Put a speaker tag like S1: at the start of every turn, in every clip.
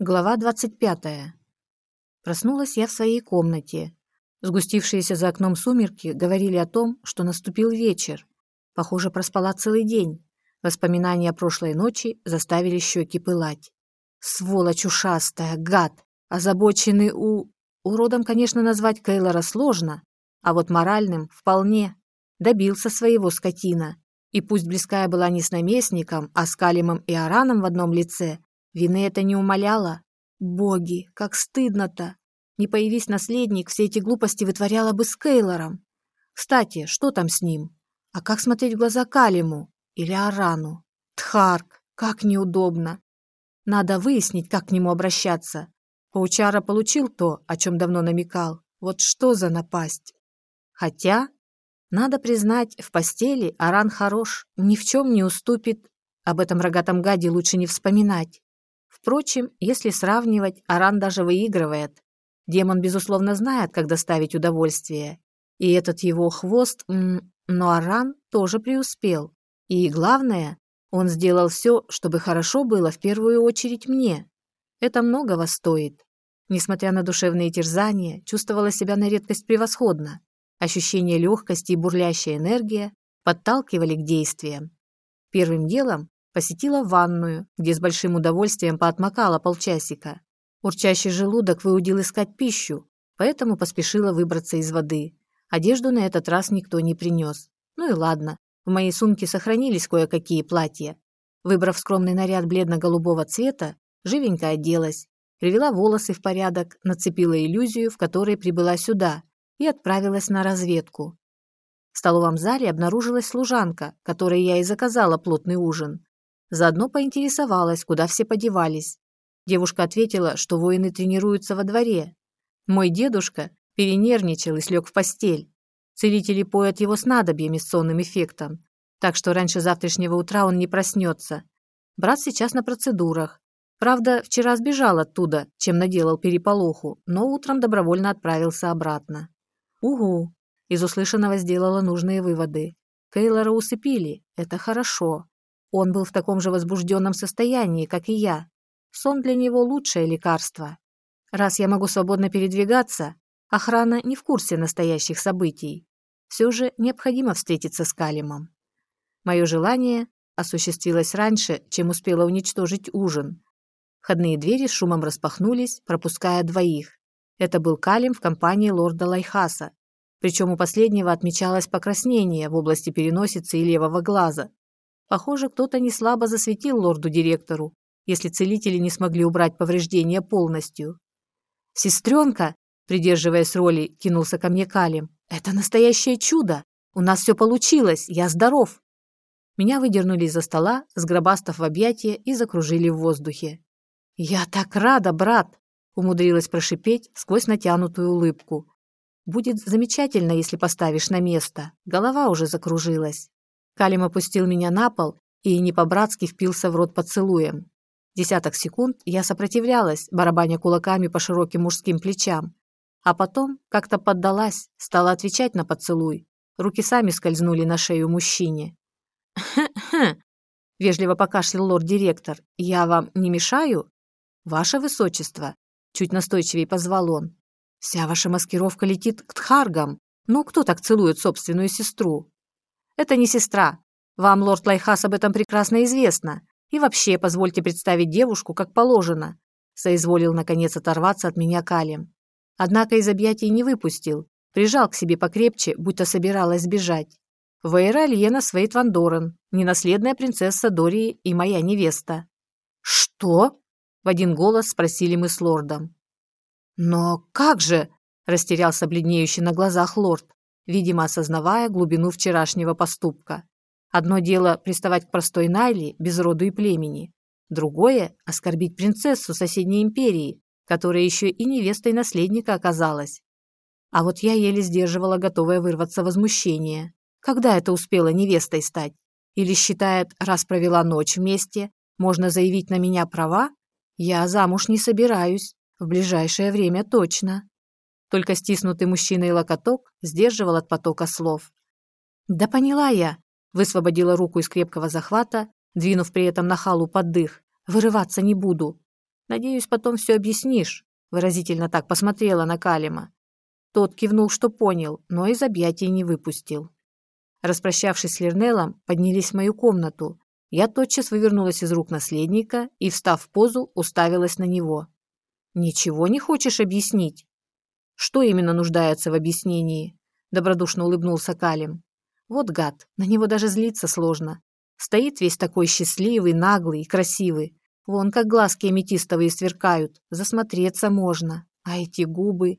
S1: Глава 25. Проснулась я в своей комнате. Сгустившиеся за окном сумерки говорили о том, что наступил вечер. Похоже, проспала целый день. Воспоминания о прошлой ночи заставили щеки пылать. Сволочь ушастая, гад, озабоченный у... Уродом, конечно, назвать Кейлора сложно, а вот моральным вполне. Добился своего скотина. И пусть близкая была не с наместником, а с Калимом и Араном в одном лице, Вины это не умоляло. Боги, как стыдно-то. Не появись наследник, все эти глупости вытворяла бы с Кейлором. Кстати, что там с ним? А как смотреть в глаза Калиму? Или Арану? Тхарк, как неудобно. Надо выяснить, как к нему обращаться. Паучара получил то, о чем давно намекал. Вот что за напасть? Хотя, надо признать, в постели Аран хорош, ни в чем не уступит. Об этом рогатом гаде лучше не вспоминать. Впрочем, если сравнивать, Аран даже выигрывает. Демон, безусловно, знает, как доставить удовольствие. И этот его хвост... Но Аран тоже преуспел. И главное, он сделал все, чтобы хорошо было в первую очередь мне. Это многого стоит. Несмотря на душевные терзания, чувствовала себя на редкость превосходно. Ощущение легкости и бурлящая энергия подталкивали к действиям. Первым делом Посетила ванную, где с большим удовольствием поотмокала полчасика. Урчащий желудок выудил искать пищу, поэтому поспешила выбраться из воды. Одежду на этот раз никто не принес. Ну и ладно, в моей сумке сохранились кое-какие платья. Выбрав скромный наряд бледно-голубого цвета, живенько оделась, привела волосы в порядок, нацепила иллюзию, в которой прибыла сюда, и отправилась на разведку. В столовом зале обнаружилась служанка, которой я и заказала плотный ужин. Заодно поинтересовалась, куда все подевались. Девушка ответила, что воины тренируются во дворе. Мой дедушка перенервничал и слег в постель. Целители поят его снадобьями с сонным эффектом, так что раньше завтрашнего утра он не проснется. Брат сейчас на процедурах. Правда, вчера сбежал оттуда, чем наделал переполоху, но утром добровольно отправился обратно. Угу. Из услышанного сделала нужные выводы. Кейлора усыпили. Это хорошо. Он был в таком же возбужденном состоянии, как и я. Сон для него лучшее лекарство. Раз я могу свободно передвигаться, охрана не в курсе настоящих событий. Все же необходимо встретиться с Калимом. Мое желание осуществилось раньше, чем успела уничтожить ужин. Входные двери шумом распахнулись, пропуская двоих. Это был Калим в компании лорда Лайхаса. Причем у последнего отмечалось покраснение в области переносицы и левого глаза, Похоже, кто-то не слабо засветил лорду-директору, если целители не смогли убрать повреждения полностью. «Сестренка!» Придерживаясь роли, кинулся ко мне Калим. «Это настоящее чудо! У нас все получилось! Я здоров!» Меня выдернули из-за стола, сгробастав в объятия и закружили в воздухе. «Я так рада, брат!» умудрилась прошипеть сквозь натянутую улыбку. «Будет замечательно, если поставишь на место. Голова уже закружилась». Калим опустил меня на пол и не по-братски впился в рот поцелуем. Десяток секунд я сопротивлялась, барабаня кулаками по широким мужским плечам. А потом как-то поддалась, стала отвечать на поцелуй. Руки сами скользнули на шею мужчине. «Хм-хм», — вежливо покашлял лорд-директор. «Я вам не мешаю?» «Ваше высочество», — чуть настойчивее позвал он. «Вся ваша маскировка летит к тхаргам. Ну, кто так целует собственную сестру?» Это не сестра. Вам, лорд Лайхас, об этом прекрасно известно. И вообще, позвольте представить девушку, как положено. Соизволил, наконец, оторваться от меня Калем. Однако из объятий не выпустил. Прижал к себе покрепче, будто собиралась сбежать. Вейра Льена Свейт Ван Дорен, ненаследная принцесса Дории и моя невеста. «Что?» – в один голос спросили мы с лордом. «Но как же?» – растерялся бледнеющий на глазах лорд видимо, осознавая глубину вчерашнего поступка. Одно дело приставать к простой Найли без роду и племени, другое – оскорбить принцессу соседней империи, которая еще и невестой наследника оказалась. А вот я еле сдерживала готовое вырваться возмущение. Когда это успела невестой стать? Или считает, раз провела ночь вместе, можно заявить на меня права? Я замуж не собираюсь, в ближайшее время точно. Только стиснутый мужчиной локоток сдерживал от потока слов. «Да поняла я», – высвободила руку из крепкого захвата, двинув при этом на халу под дых. «Вырываться не буду». Надеюсь, потом все объяснишь», — выразительно так посмотрела на Калима. Тот кивнул, что понял, но из объятий не выпустил. Распрощавшись с Лернелом, поднялись в мою комнату. Я тотчас вывернулась из рук наследника и, встав в позу, уставилась на него. «Ничего не хочешь объяснить?» «Что именно нуждается в объяснении?» Добродушно улыбнулся Калим. «Вот гад, на него даже злиться сложно. Стоит весь такой счастливый, наглый и красивый. Вон как глазки аметистовые сверкают, засмотреться можно. А эти губы...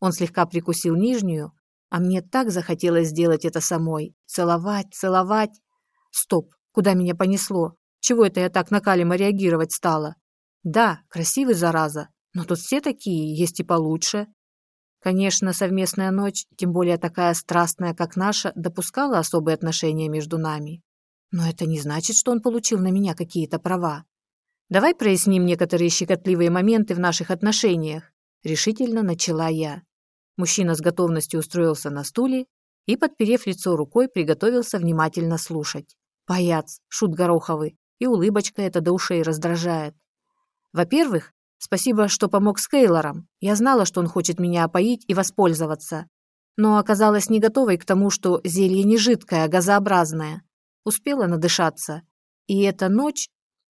S1: Он слегка прикусил нижнюю, а мне так захотелось сделать это самой. Целовать, целовать. Стоп, куда меня понесло? Чего это я так на Калима реагировать стала? Да, красивый, зараза, но тут все такие, есть и получше. Конечно, совместная ночь, тем более такая страстная, как наша, допускала особые отношения между нами. Но это не значит, что он получил на меня какие-то права. Давай проясним некоторые щекотливые моменты в наших отношениях, решительно начала я. Мужчина с готовностью устроился на стуле и, подперев лицо рукой, приготовился внимательно слушать. Паяц, шут гороховый, и улыбочка эта до ушей раздражает. Во-первых, спасибо, что помог с Кейлором. Я знала, что он хочет меня опоить и воспользоваться. Но оказалась не готовой к тому, что зелье не жидкое, а газообразное. Успела надышаться. И эта ночь...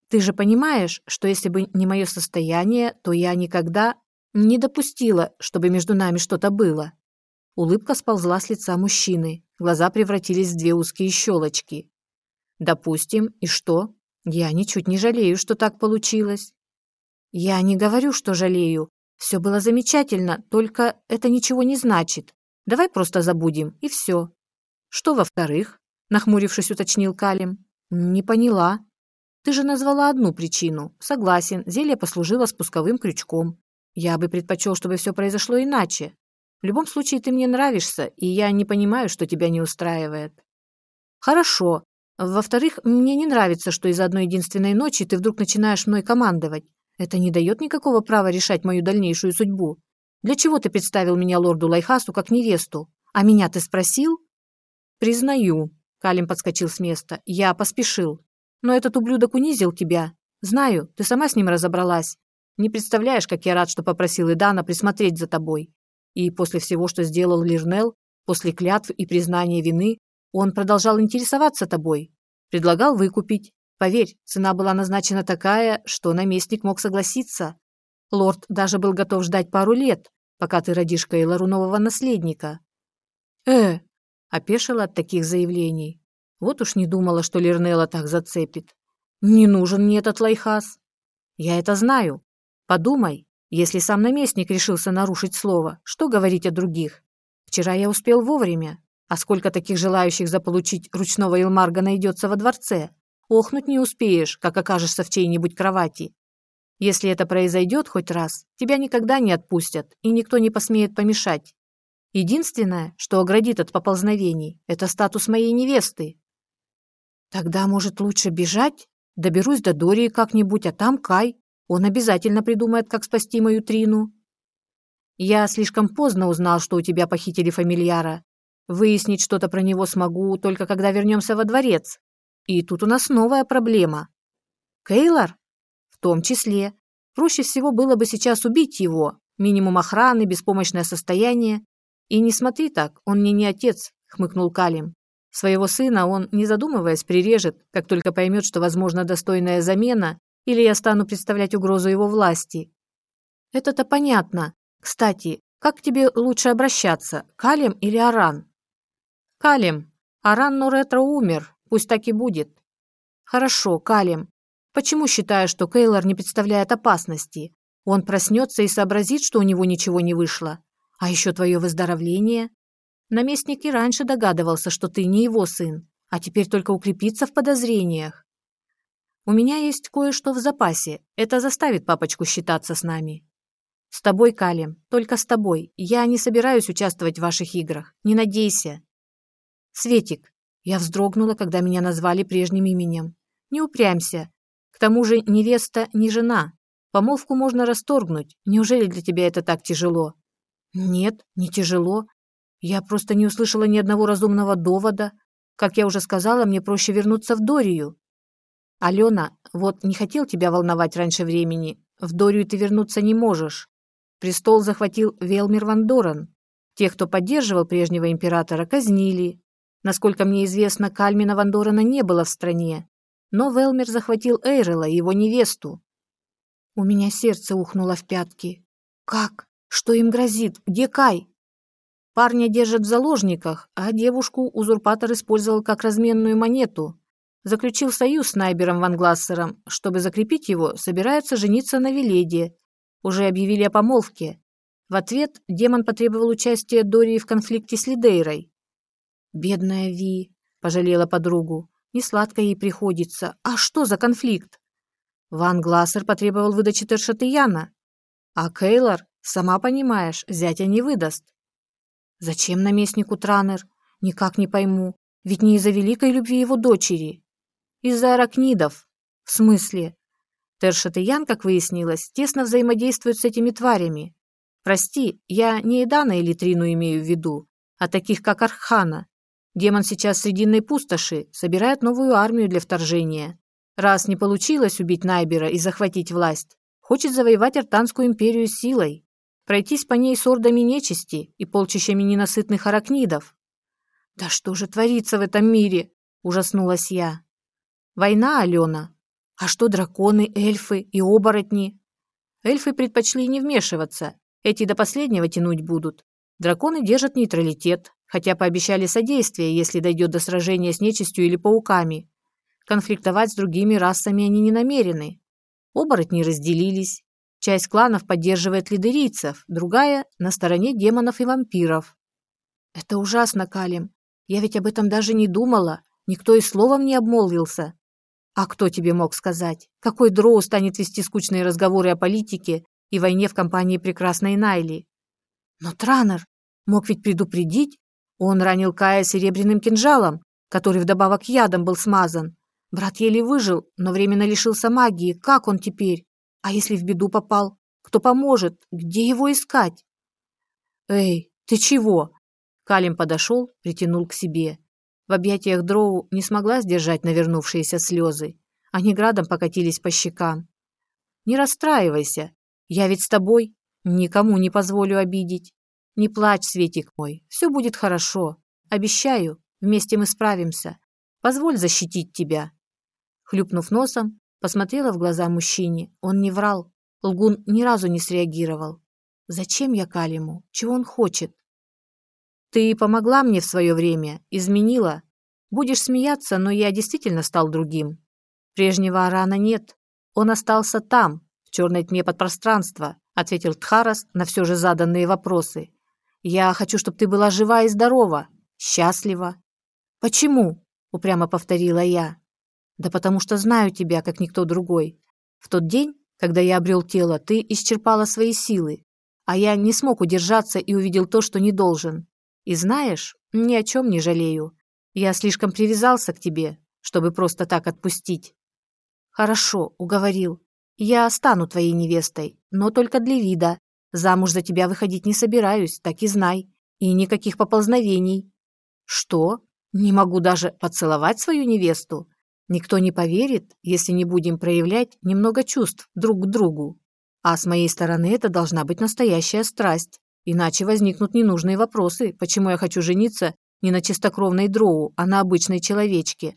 S1: Ты же понимаешь, что если бы не мое состояние, то я никогда не допустила, чтобы между нами что-то было. Улыбка сползла с лица мужчины. Глаза превратились в две узкие щелочки. Допустим, и что? Я ничуть не жалею, что так получилось. Я не говорю, что жалею. Все было замечательно, только это ничего не значит. Давай просто забудем, и все. Что во-вторых? Нахмурившись, уточнил Калим. Не поняла. Ты же назвала одну причину. Согласен, зелье послужило спусковым крючком. Я бы предпочел, чтобы все произошло иначе. В любом случае, ты мне нравишься, и я не понимаю, что тебя не устраивает. Хорошо. Во-вторых, мне не нравится, что из одной единственной ночи ты вдруг начинаешь мной командовать. Это не дает никакого права решать мою дальнейшую судьбу. Для чего ты представил меня лорду Лайхасу как невесту? А меня ты спросил? Признаю. Калим подскочил с места. Я поспешил. Но этот ублюдок унизил тебя. Знаю, ты сама с ним разобралась. Не представляешь, как я рад, что попросил Идана присмотреть за тобой. И после всего, что сделал Лирнел, после клятв и признания вины, он продолжал интересоваться тобой. Предлагал выкупить. Поверь, цена была назначена такая, что наместник мог согласиться. Лорд даже был готов ждать пару лет, пока ты родишь Кейлору нового наследника. Э, опешила от таких заявлений. Вот уж не думала, что Лирнелла так зацепит. Не нужен мне этот лайхас. Я это знаю, Подумай, если сам наместник решился нарушить слово, что говорить о других? Вчера я успел вовремя, а сколько таких желающих заполучить ручного Илмарга найдется во дворце? Охнуть не успеешь, как окажешься в чьей-нибудь кровати. Если это произойдет хоть раз, тебя никогда не отпустят, и никто не посмеет помешать. Единственное, что оградит от поползновений, это статус моей невесты. Тогда, может, лучше бежать? Доберусь до Дории как-нибудь, а там Кай. Он обязательно придумает, как спасти мою Трину. Я слишком поздно узнал, что у тебя похитили фамильяра. Выяснить что-то про него смогу только когда вернемся во дворец. И тут у нас новая проблема. Кейлор? В том числе. Проще всего было бы сейчас убить его. Минимум охраны, беспомощное состояние. И не смотри так, он мне не отец, хмыкнул Калим. Своего сына он, не задумываясь, прирежет, как только поймет, что возможна достойная замена, или я стану представлять угрозу его власти. Это-то понятно. Кстати, как тебе лучше обращаться, Калем или Аран? Калем. Аран Нуретро умер, пусть так и будет. Хорошо, Калем. Почему считаешь, что Кейлор не представляет опасности? Он проснется и сообразит, что у него ничего не вышло. А еще твое выздоровление. Наместник и раньше догадывался, что ты не его сын, а теперь только укрепится в подозрениях. У меня есть кое-что в запасе. Это заставит папочку считаться с нами. С тобой, Калим, только с тобой. Я не собираюсь участвовать в ваших играх. Не надейся. Светик. Я вздрогнула, когда меня назвали прежним именем. Не упрямься. К тому же невеста не жена. Помолвку можно расторгнуть. Неужели для тебя это так тяжело? Нет, не тяжело. Я просто не услышала ни одного разумного довода. Как я уже сказала, мне проще вернуться в Дорию. «Алена, вот не хотел тебя волновать раньше времени. в Дорию ты вернуться не можешь. Престол захватил Велмир Ван Дорен. Тех, кто поддерживал прежнего императора, казнили. Насколько мне известно, Кальмина Ван Дорена не было в стране. Но Велмир захватил Эйрела и его невесту. У меня сердце ухнуло в пятки. Как? Что им грозит? Где Кай? Парня держат в заложниках, а девушку узурпатор использовал как разменную монету. Заключил союз с Найбером Ван Глассером. Чтобы закрепить его, собирается жениться на Веледе. Уже объявили о помолвке. В ответ демон потребовал участия Дории в конфликте с Лидейрой. «Бедная Ви», – пожалела подругу. «Несладко ей приходится. А что за конфликт?» Ван Глассер потребовал выдачи Тершатыяна. А Кейлор, сама понимаешь, зятя не выдаст. Зачем наместнику Транер? Никак не пойму. Ведь не из-за великой любви его дочери. Из-за аракнидов. В смысле? Тершатыян, как выяснилось, тесно взаимодействует с этими тварями. Прости, я не Эдана или Трину имею в виду, а таких, как Архана. Демон сейчас в Срединной пустоши, собирает новую армию для вторжения. Раз не получилось убить Найбера и захватить власть, хочет завоевать Артанскую империю силой пройтись по ней с ордами нечисти и полчищами ненасытных аракнидов. «Да что же творится в этом мире?» – ужаснулась я. «Война, Алена. А что драконы, эльфы и оборотни?» Эльфы предпочли не вмешиваться, эти до последнего тянуть будут. Драконы держат нейтралитет, хотя пообещали содействие, если дойдет до сражения с нечистью или пауками. Конфликтовать с другими расами они не намерены. Оборотни разделились, Часть кланов поддерживает лидерийцев, другая – на стороне демонов и вампиров. Это ужасно, Калим. Я ведь об этом даже не думала. Никто и словом не обмолвился. А кто тебе мог сказать? Какой дроу станет вести скучные разговоры о политике и войне в компании прекрасной Найли? Но Транер мог ведь предупредить. Он ранил Кая серебряным кинжалом, который вдобавок ядом был смазан. Брат еле выжил, но временно лишился магии. Как он теперь? А если в беду попал? Кто поможет? Где его искать? Эй, ты чего? Калим подошел, притянул к себе. В объятиях Дроу не смогла сдержать навернувшиеся слезы. Они градом покатились по щекам. Не расстраивайся. Я ведь с тобой. Никому не позволю обидеть. Не плачь, Светик мой. Все будет хорошо. Обещаю, вместе мы справимся. Позволь защитить тебя. Хлюпнув носом, Посмотрела в глаза мужчине. Он не врал. Лгун ни разу не среагировал. Зачем я Калиму? Чего он хочет? Ты помогла мне в свое время, изменила. Будешь смеяться, но я действительно стал другим. Прежнего Арана нет. Он остался там, в черной тьме подпространства, ответил Тхарас на все же заданные вопросы. Я хочу, чтобы ты была жива и здорова, счастлива. Почему? упрямо повторила я. Да потому что знаю тебя, как никто другой. В тот день, когда я обрел тело, ты исчерпала свои силы, а я не смог удержаться и увидел то, что не должен. И знаешь, ни о чем не жалею. Я слишком привязался к тебе, чтобы просто так отпустить. Хорошо, уговорил. Я стану твоей невестой, но только для вида. Замуж за тебя выходить не собираюсь, так и знай. И никаких поползновений. Что? Не могу даже поцеловать свою невесту? Никто не поверит, если не будем проявлять немного чувств друг к другу. А с моей стороны это должна быть настоящая страсть. Иначе возникнут ненужные вопросы, почему я хочу жениться не на чистокровной дроу, а на обычной человечке.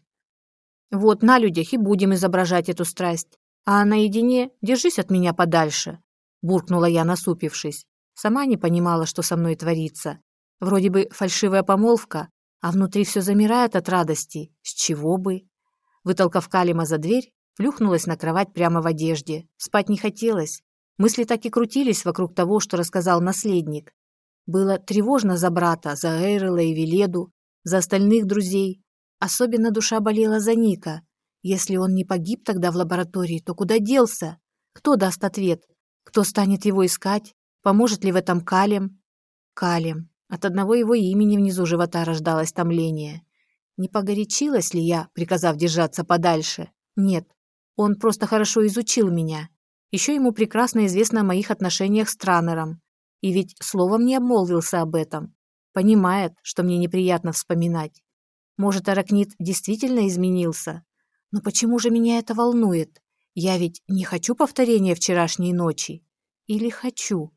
S1: Вот на людях и будем изображать эту страсть. А наедине держись от меня подальше, буркнула я, насупившись. Сама не понимала, что со мной творится. Вроде бы фальшивая помолвка, а внутри все замирает от радости. С чего бы? Вытолкав Калима за дверь, плюхнулась на кровать прямо в одежде. Спать не хотелось. Мысли так и крутились вокруг того, что рассказал наследник. Было тревожно за брата, за Эйрела и Веледу, за остальных друзей. Особенно душа болела за Ника. Если он не погиб тогда в лаборатории, то куда делся? Кто даст ответ? Кто станет его искать? Поможет ли в этом Калем? Калем. От одного его имени внизу живота рождалось томление. Не погорячилась ли я, приказав держаться подальше? Нет. Он просто хорошо изучил меня. Еще ему прекрасно известно о моих отношениях с Транером. И ведь словом не обмолвился об этом. Понимает, что мне неприятно вспоминать. Может, Аракнит действительно изменился? Но почему же меня это волнует? Я ведь не хочу повторения вчерашней ночи. Или хочу?